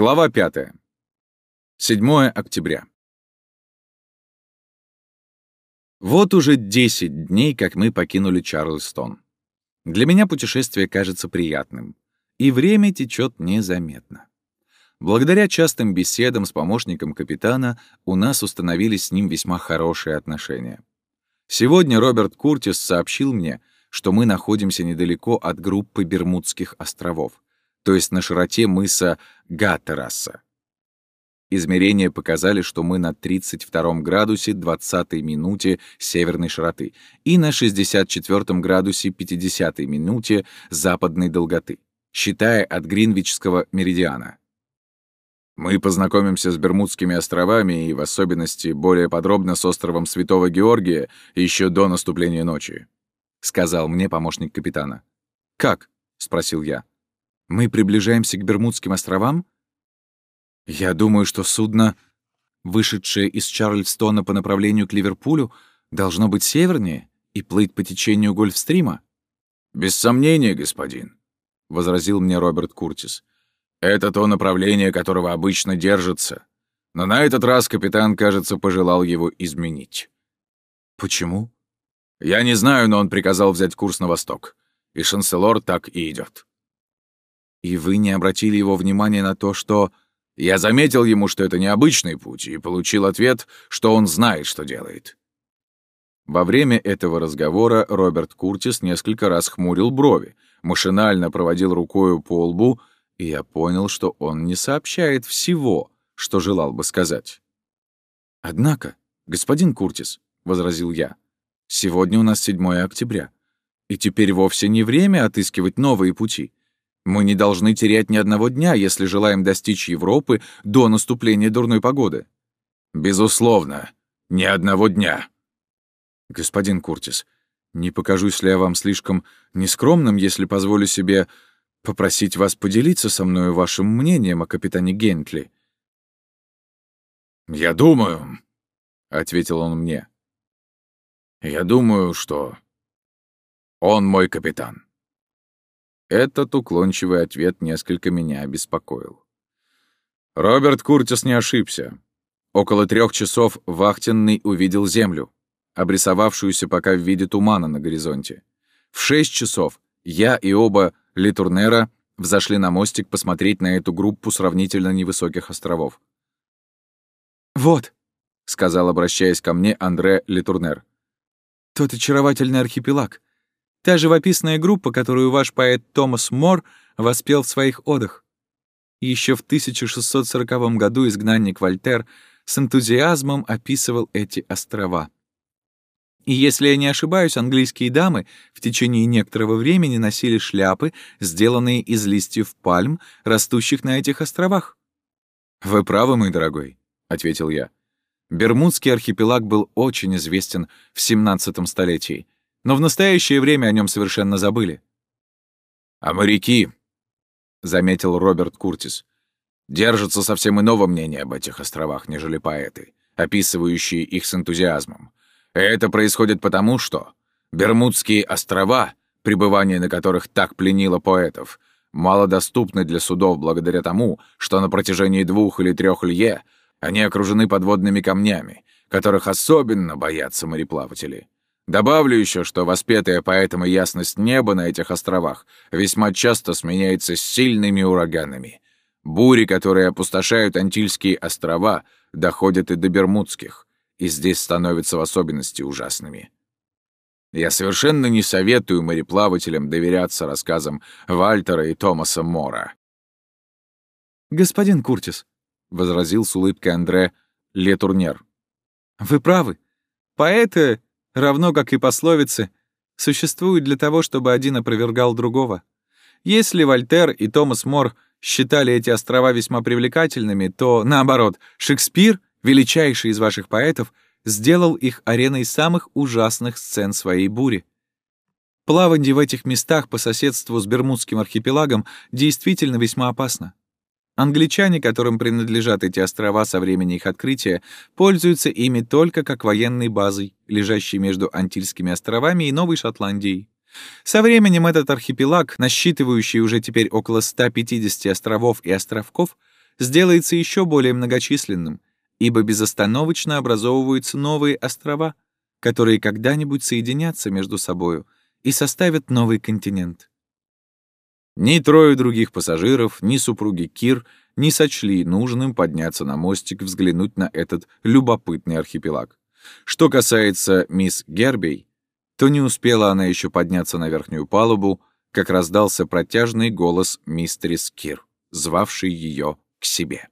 Глава 5. 7 октября. Вот уже 10 дней, как мы покинули Чарльстон. Для меня путешествие кажется приятным, и время течет незаметно. Благодаря частым беседам с помощником капитана у нас установились с ним весьма хорошие отношения. Сегодня Роберт Куртис сообщил мне, что мы находимся недалеко от группы Бермудских островов, то есть на широте мыса Гаттераса. Измерения показали, что мы на 32 градусе 20 минуте северной широты и на 64 градусе 50 минуте западной долготы, считая от Гринвичского меридиана. Мы познакомимся с Бермудскими островами и, в особенности, более подробно с островом Святого Георгия еще до наступления ночи», — сказал мне помощник капитана. «Как?» — спросил я. «Мы приближаемся к Бермудским островам?» Я думаю, что судно, вышедшее из Чарльстона по направлению к Ливерпулю, должно быть севернее и плыть по течению Гольфстрима. «Без сомнения, господин», — возразил мне Роберт Куртис. «Это то направление, которого обычно держится. Но на этот раз капитан, кажется, пожелал его изменить». «Почему?» «Я не знаю, но он приказал взять курс на восток. И Шанселор так и идет. «И вы не обратили его внимания на то, что...» Я заметил ему, что это необычный путь, и получил ответ, что он знает, что делает. Во время этого разговора Роберт Куртис несколько раз хмурил брови, машинально проводил рукою по лбу, и я понял, что он не сообщает всего, что желал бы сказать. «Однако, господин Куртис», — возразил я, — «сегодня у нас 7 октября, и теперь вовсе не время отыскивать новые пути. Мы не должны терять ни одного дня, если желаем достичь Европы до наступления дурной погоды. Безусловно, ни одного дня. Господин Куртис, не покажусь ли я вам слишком нескромным, если позволю себе попросить вас поделиться со мной вашим мнением о капитане Гентли? «Я думаю», — ответил он мне, — «я думаю, что он мой капитан». Этот уклончивый ответ несколько меня обеспокоил. Роберт Куртис не ошибся. Около трех часов вахтенный увидел землю, обрисовавшуюся пока в виде тумана на горизонте. В шесть часов я и оба Литурнера взошли на мостик посмотреть на эту группу сравнительно невысоких островов. «Вот», — сказал, обращаясь ко мне, Андре Литурнер, — «тот очаровательный архипелаг, Та живописная группа, которую ваш поэт Томас Мор воспел в своих одах. Еще в 1640 году изгнанник Вольтер с энтузиазмом описывал эти острова. И если я не ошибаюсь, английские дамы в течение некоторого времени носили шляпы, сделанные из листьев пальм, растущих на этих островах. «Вы правы, мой дорогой», — ответил я. Бермудский архипелаг был очень известен в 17 столетии — но в настоящее время о нем совершенно забыли. «А моряки», — заметил Роберт Куртис, — «держатся совсем иного мнения об этих островах, нежели поэты, описывающие их с энтузиазмом. это происходит потому, что Бермудские острова, пребывание на которых так пленило поэтов, малодоступны для судов благодаря тому, что на протяжении двух или трех лье они окружены подводными камнями, которых особенно боятся мореплаватели. Добавлю еще, что воспетая поэтому ясность неба на этих островах весьма часто сменяется сильными ураганами. Бури, которые опустошают Антильские острова, доходят и до Бермудских, и здесь становятся в особенности ужасными. Я совершенно не советую мореплавателям доверяться рассказам Вальтера и Томаса Мора. «Господин Куртис», — возразил с улыбкой Андре Летурнер, — «вы правы. Поэты равно как и пословицы, существуют для того, чтобы один опровергал другого. Если Вольтер и Томас Мор считали эти острова весьма привлекательными, то, наоборот, Шекспир, величайший из ваших поэтов, сделал их ареной самых ужасных сцен своей бури. Плавание в этих местах по соседству с Бермудским архипелагом действительно весьма опасно. Англичане, которым принадлежат эти острова со времени их открытия, пользуются ими только как военной базой, лежащей между Антильскими островами и Новой Шотландией. Со временем этот архипелаг, насчитывающий уже теперь около 150 островов и островков, сделается еще более многочисленным, ибо безостановочно образовываются новые острова, которые когда-нибудь соединятся между собою и составят новый континент. Ни трое других пассажиров, ни супруги Кир не сочли нужным подняться на мостик взглянуть на этот любопытный архипелаг. Что касается мисс Гербей, то не успела она еще подняться на верхнюю палубу, как раздался протяжный голос мистерис Кир, звавший ее к себе.